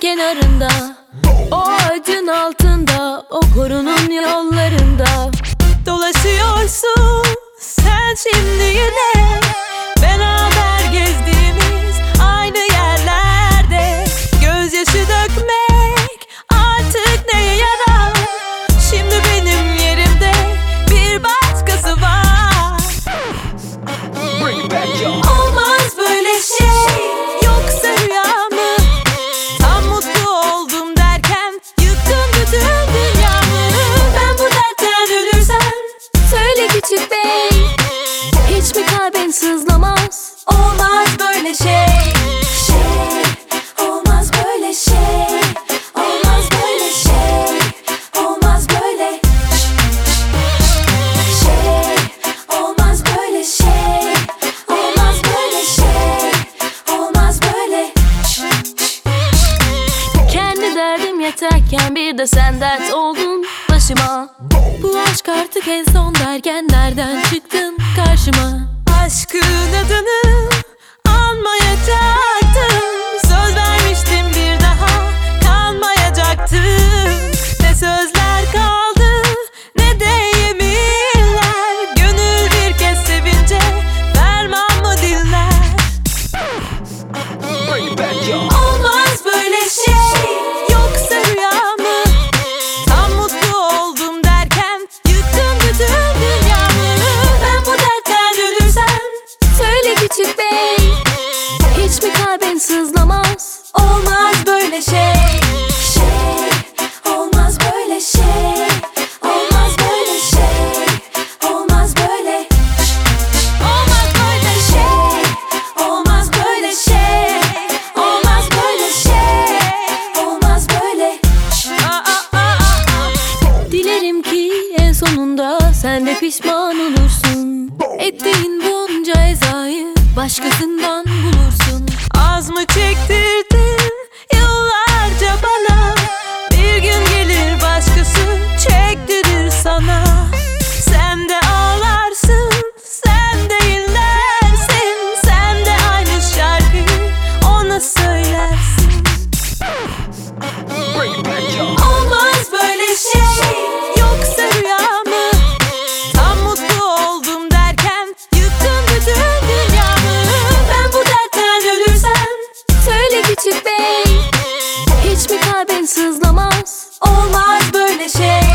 kenarında O ağacın altında O korunun yollarında. Dolaşıyorsun sen şimdi yine Beraber gezdiğimiz aynı yerlerde. Gözyaşı dökmek artık neye yarar? Şimdi benim yerimde bir başkası var. Olmaz Mi kalbin sızlamaz. Olmaz böyle şey. Şey Olmaz böyle şey. Olmaz böyle şey. Olmaz böyle. Şey Olmaz böyle şey. Olmaz böyle şey. Olmaz böyle. Kendi derdim yeterken bir de sen dert oldun başıma Bu aşk artık en son derken nereden çıktın karşıma? Aşkın adını sonunda sen de pişman olursun. Ettiğin bunca ezayı başkasından bulursun kalbin sızlamaz. Olmaz böyle şey